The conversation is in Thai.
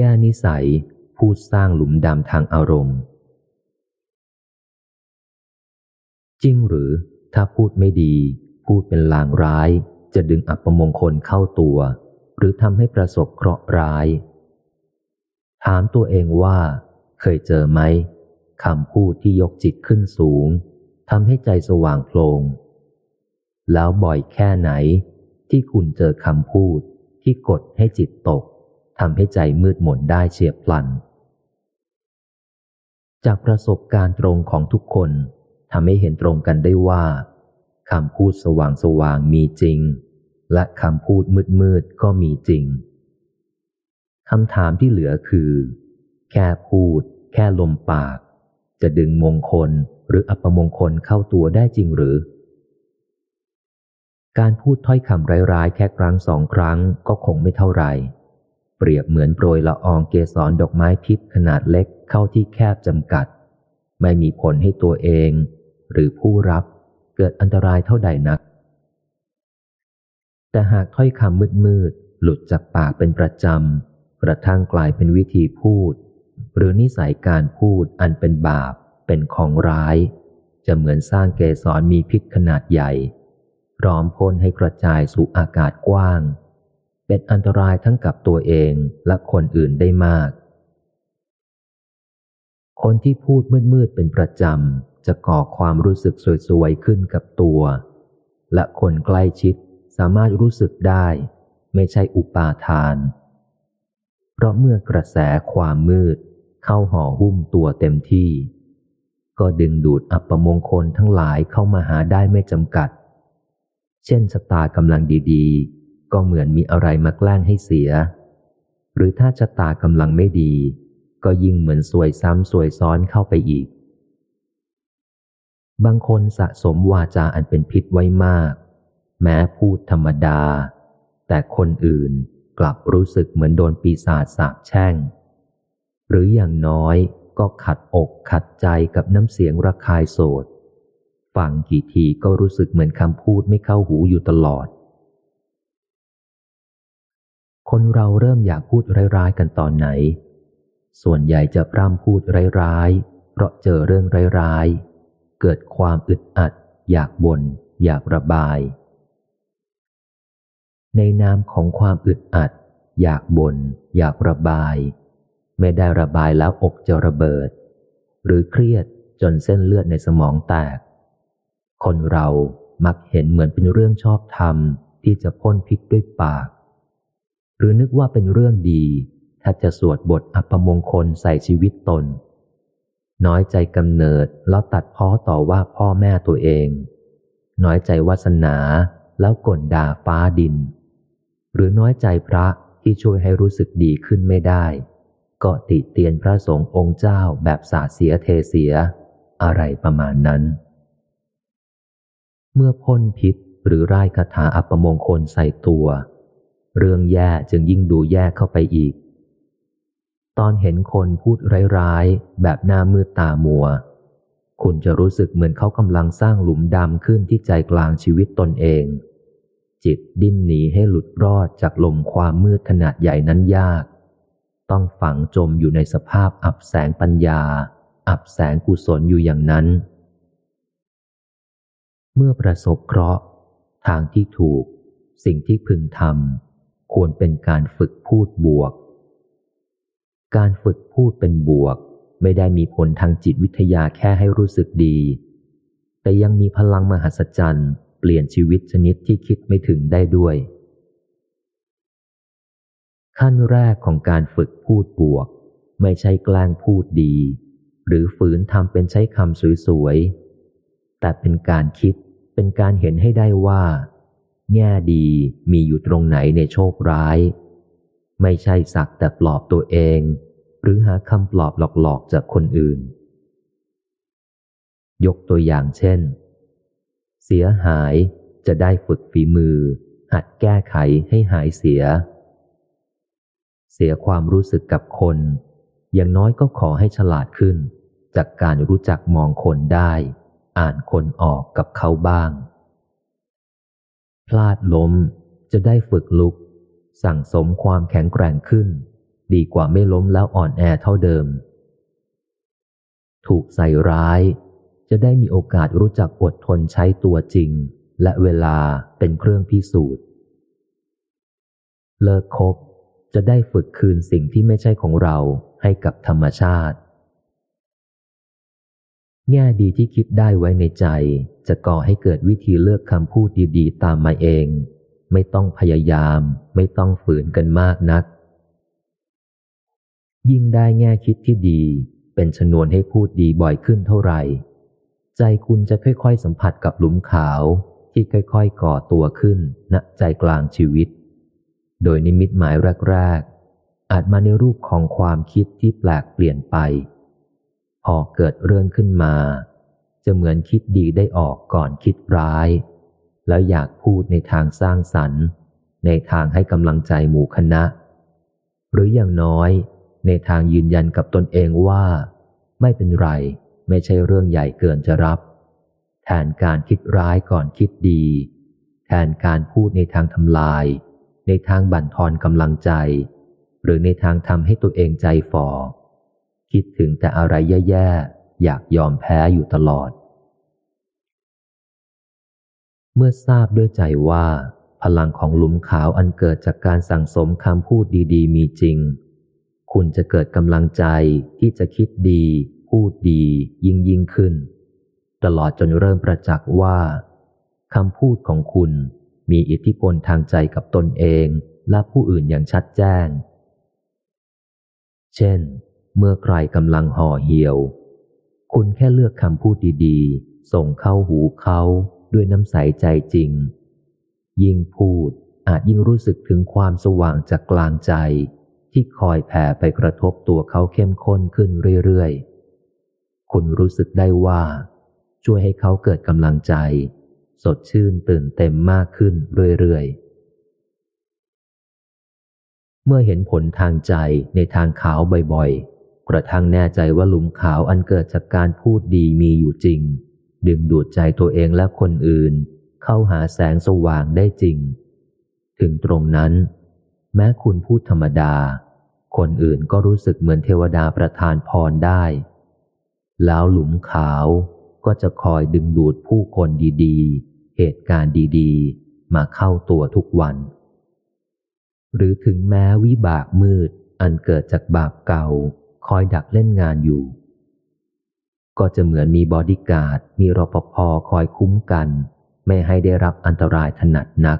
แก้นิสัย พูดสร้างหลุมดำทางอารมณ์ จริงหรือถ้าพูดไม่ดี พูดเป็นลางร้าย จะดึงอัปมงคลเข้าตัว หรือทำให้ประสบเคราะห์ร้าย ถามตัวเองว่า เคยเจอไหมคำพูดที่ยกจิตขึ้นสูงทำให้ใจสว่างโพลงแล้วบ่อยแค่ไหนที่คุณเจอคำพูดที่กดให้จิตตก ทำให้ใจมืดหม่นได้เฉียบพลัน จากประสบการณ์ตรงของทุกคนทำให้เห็นตรงกันได้ว่าคำพูดสว่างสว่างมีจริง และคำพูดมืดมืดก็มีจริงคำถามที่เหลือคือ แค่พูด แค่ลมปาก จะดึงมงคลหรืออัปมงคลเข้าตัวได้จริงหรือ การพูดถ้อยคำร้ายๆ แค่ครั้งสองครั้งก็คงไม่เท่าไหร่ เปรียบเหมือนโปรยละอองเกสรดอกไม้พิษขนาดเล็กเข้าที่แคบจำกัด ไม่มีผลให้ตัวเอง หรือผู้รับเกิดอันตรายเท่าใดนัก แต่หากถ้อยคำมืดๆหลุดจากปากเป็นประจำกระทั่งกลายเป็นวิธีพูด หรือนิสัยการพูดอันเป็นบาป เป็นของร้าย จะเหมือนสร้างเกสรมีพิษขนาดใหญ่พร้อมพ่นให้กระจายสู่อากาศกว้าง เป็นอันตรายทั้งกับตัวเองและคนอื่นได้มาก คนที่พูดมืดๆเป็นประจำ จะก่อความรู้สึกสวยๆขึ้นกับตัว และคนใกล้ชิดสามารถรู้สึกได้ ไม่ใช่อุปาทาน เพราะเมื่อกระแสความมืด เข้าห่อหุ้มตัวเต็มที่ ก็ดึงดูดอัปมงคลทั้งหลายเข้ามาหาได้ไม่จำกัด เช่นชะตากำลังดีๆ ก็เหมือนมีอะไรมาแกล้งให้เสีย หรือถ้าชะตากำลังไม่ดี ก็ยิ่งเหมือนสวยซ้ำสวยซ้อนเข้าไปอีก บางคนสะสมวาจาอันเป็นพิษไว้มาก แม้พูดธรรมดา แต่คนอื่นกลับรู้สึกเหมือนโดนปีศาจสาบแช่ง หรืออย่างน้อยก็ขัดอกขัดใจกับน้ำเสียงระคายโสด ฟังกี่ทีก็รู้สึกเหมือนคำพูดไม่เข้าหูอยู่ตลอด คนเราเริ่มอยากพูดร้ายๆกันตอนไหน ส่วนใหญ่จะพร่ำพูดร้ายๆ เพราะเจอเรื่องร้ายๆ เกิดความอึดอัด อยากบน่นอยากระบาย ในนามของความอึดอัด อยากบน่นอยากระบาย ไม่ได้ระบายแล้วอกจะระเบิด หรือเครียดจนเส้นเลือดในสมองแตก คนเรามักเห็นเหมือนเป็นเรื่องชอบธรรมที่จะพ่นพิษด้วยปาก หรือนึกว่าเป็นเรื่องดี ถ้าจะสวดบทอัปมงคลใส่ชีวิตตน น้อยใจกำเนิดแล้วตัดพ้อต่อว่าพ่อแม่ตัวเอง น้อยใจวาสนาแล้วก่นด่าฟ้าดิน หรือน้อยใจพระที่ช่วยให้รู้สึกดีขึ้นไม่ได้ ก็ติเตียนพระสงฆ์องค์เจ้าแบบสาเสียเทเสีย อะไรประมาณนั้น เมื่อพ้นพิษหรือร่ายคาถาอัปมงคลใส่ตัว เรื่องแย่จึงยิ่งดูแย่เข้าไปอีก ตอนเห็นคนพูดร้ายๆ แบบหน้ามืดตามัว คุณจะรู้สึกเหมือนเขากำลังสร้างหลุมดำขึ้นที่ใจกลางชีวิตตนเอง จิตดิ้นหนีให้หลุดรอดจากลมความมืดขนาดใหญ่นั้นยาก ต้องฝังจมอยู่ในสภาพอับแสงปัญญา อับแสงกุศลอยู่อย่างนั้น เมื่อประสบเคราะห์ทางที่ถูกสิ่งที่พึงทำ ควรเป็นการฝึกพูดบวก การฝึกพูดเป็นบวก ไม่ได้มีผลทางจิตวิทยาแค่ให้รู้สึกดี แต่ยังมีพลังมหัศจรรย์ เปลี่ยนชีวิตชนิดที่คิดไม่ถึงได้ด้วย ขั้นแรกของการฝึกพูดบวก ไม่ใช่แกล้งพูดดี หรือฝืนทำเป็นใช้คำสวยๆ แต่เป็นการคิดเป็นการเห็นให้ได้ว่า แง่ดีมีอยู่ตรงไหนในโชคร้าย ไม่ใช่สักแต่ปลอบตัวเอง หรือหาคำปลอบหลอกๆจากคนอื่น ยกตัวอย่างเช่น เสียหายจะได้ฝึกฝีมือ หัดแก้ไขให้หายเสีย เสียความรู้สึกกับคน อย่างน้อยก็ขอให้ฉลาดขึ้น จากการรู้จักมองคนได้ อ่านคนออกกับเขาบ้าง พลาดล้มจะได้ฝึกลุก สั่งสมความแข็งแกร่งขึ้น ดีกว่าไม่ล้มแล้วอ่อนแอเท่าเดิม ถูกใส่ร้าย จะได้มีโอกาสรู้จักอดทนใช้ตัวจริง และเวลาเป็นเครื่องพิสูจน์ เลิกคบจะได้ฝึกคืนสิ่งที่ไม่ใช่ของเราให้กับธรรมชาติ แง่ดีที่คิดได้ไว้ในใจ จะก่อให้เกิดวิธีเลือกคำพูดดีๆ ตามมาเอง ไม่ต้องพยายาม ไม่ต้องฝืนกันมากนัก ยิ่งได้แง่คิดที่ดี เป็นชนวนให้พูดดีบ่อยขึ้นเท่าไหร่ ใจคุณจะค่อยๆ สัมผัสกับหลุมขาวที่ค่อยๆ ก่อตัวขึ้นณใจกลางชีวิต โดยนิมิตหมายแรกๆอาจมาในรูปของความคิดที่แปลกเปลี่ยนไป พอเกิดเรื่องขึ้นมา จะเหมือนคิดดีได้ออกก่อนคิดร้าย แล้วอยากพูดในทางสร้างสรรค์ ในทางให้กำลังใจหมู่คณะ หรืออย่างน้อย ในทางยืนยันกับตนเองว่า ไม่เป็นไรไม่ใช่เรื่องใหญ่เกินจะรับ แทนการคิดร้ายก่อนคิดดี แทนการพูดในทางทำลาย ในทางบั่นทอนกำลังใจ หรือในทางทำให้ตัวเองใจฝ่อ คิดถึงแต่อะไรแย่ๆ อยากยอมแพ้อยู่ตลอด เมื่อทราบด้วยใจว่า พลังของหลุมขาวอันเกิดจากการสั่งสมคำพูดดีๆ มีจริง คุณจะเกิดกำลังใจที่จะคิดดี พูดดี ยิ่งยิ่งขึ้น ตลอดจนเริ่มประจักษ์ว่าคำพูดของคุณมีอิทธิพลทางใจกับตนเองและผู้อื่นอย่างชัดแจ้ง เช่น เมื่อใครกำลังห่อเหี่ยว คุณแค่เลือกคำพูดดีๆ ส่งเข้าหูเขาด้วยน้ำใสใจจริง ยิ่งพูดอาจยิ่งรู้สึกถึงความสว่างจากกลางใจ ที่คอยแผ่ไปกระทบตัวเขาเข้มข้นขึ้นเรื่อยๆ คุณรู้สึกได้ว่า ช่วยให้เขาเกิดกำลังใจ สดชื่นตื่นเต็มมากขึ้นเรื่อยๆเมื่อเห็นผลทางใจในทางขาวบ่อยๆ กระทั่งแน่ใจว่าหลุมขาวอันเกิดจากการพูดดีมีอยู่จริง ดึงดูดใจตัวเองและคนอื่น เข้าหาแสงสว่างได้จริง ถึงตรงนั้น แม้คุณพูดธรรมดา คนอื่นก็รู้สึกเหมือนเทวดาประทานพรได้ แล้วหลุมขาวก็จะคอยดึงดูดผู้คนดีๆ เหตุการณ์ดีๆ มาเข้าตัวทุกวัน หรือถึงแม้วิบากมืดอันเกิดจากบาปเก่า คอยดักเล่นงานอยู่ ก็จะเหมือนมีบอดี้การ์ด มีรปภคอยคุ้มกัน ไม่ให้ได้รับอันตรายถนัดนัก